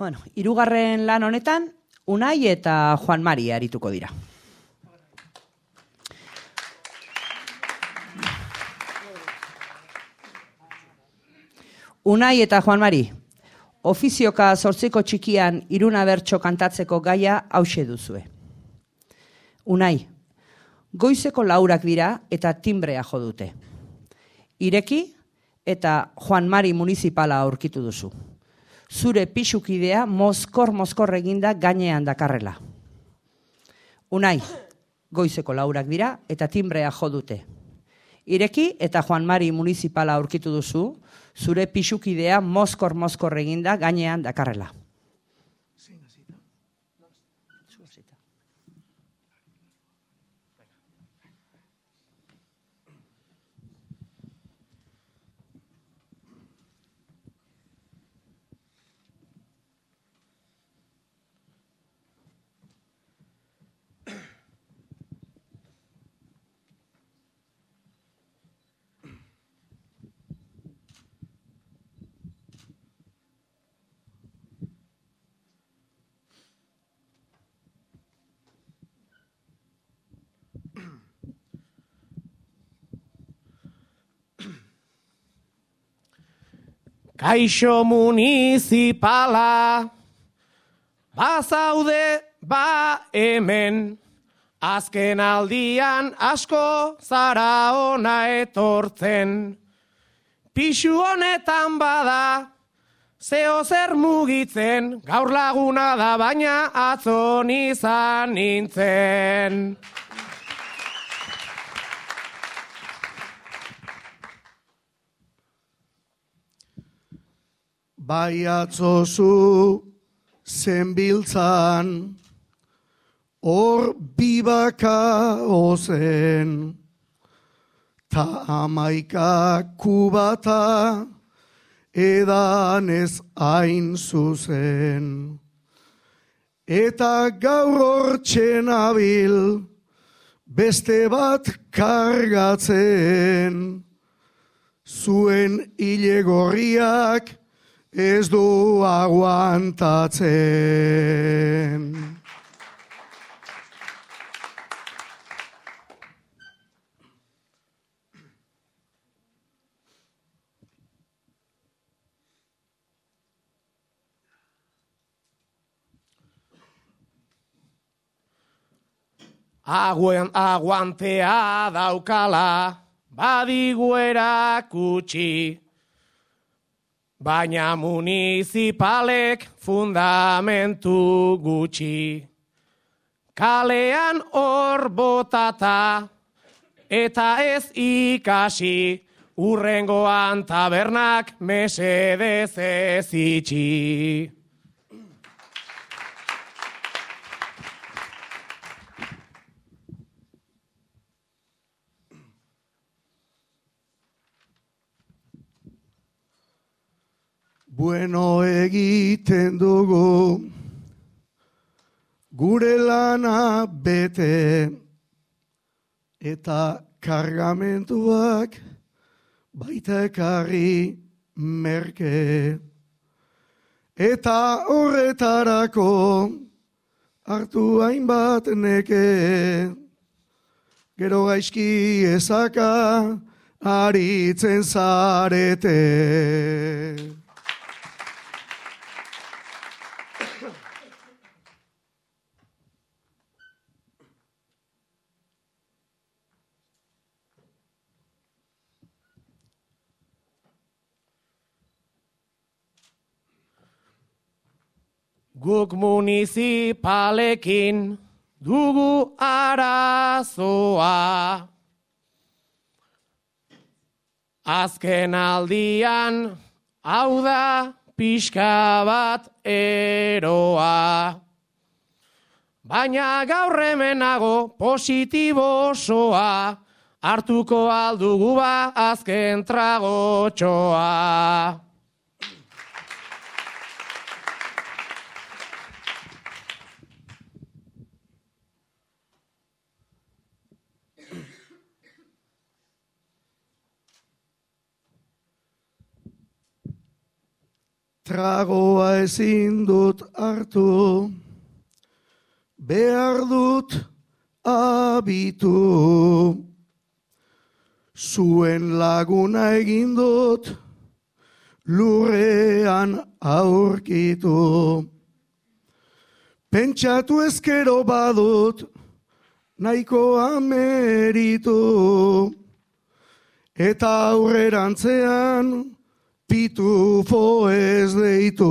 Bueno, irugarren lan honetan, Unai eta Juan Mari arituko dira. Unai eta Juan Mari, ofizioka sortziko txikian iruna bertso kantatzeko gaia hause duzue. Unai, goizeko laurak dira eta timbrea jo dute. Ireki eta Juan Mari municipala aurkitu duzu. Zure pixukidea mozkor mozkor eginda gainean dakarrela. Unai, goizeko laurak dira eta timbrea jo dute. Ireki eta Juan Mari municipala aurkitu duzu, zure pixukidea mozkor mozkor eginda gainean dakarrela. Kaixo municipala, bazaude ba hemen, azken aldian asko zara ona etortzen. Pixu honetan bada, zeo zer mugitzen, gaur laguna da baina atzon izan nintzen. Bai atzozu zenbiltzan, hor bibaka ozen, ta amaika kubata edan ez hain zuzen. Eta gaur hortxen abil, beste bat kargatzen, zuen hile gorriak, ez du aguantatzen. Aguen aguantea daukala, badigu erakutsi. Baina municipalek fundamentu gutxi. Kalean hor botata eta ez ikasi, urrengoan tabernak mesedez ez itxi. Bueno egiten dugu, gure lana bete, eta kargamentuak baita ekarri merke. Eta horretarako hartu hainbat neke, gero gaizki ezaka aritzen zarete. Guk municipalekin dugu arazoa. Azken aldian, hau da pixka bat eroa. Baina gaur hemenago positibo osoa, hartuko aldugu ba azken tragotxoa. Tragoa ezin dut hartu, behar dut abitu. Zuen laguna egin dut, lurrean aurkitu. Pentsatu ezkero badut, nahiko ameritu. Eta aurrerantzean, pitufo ez deitu.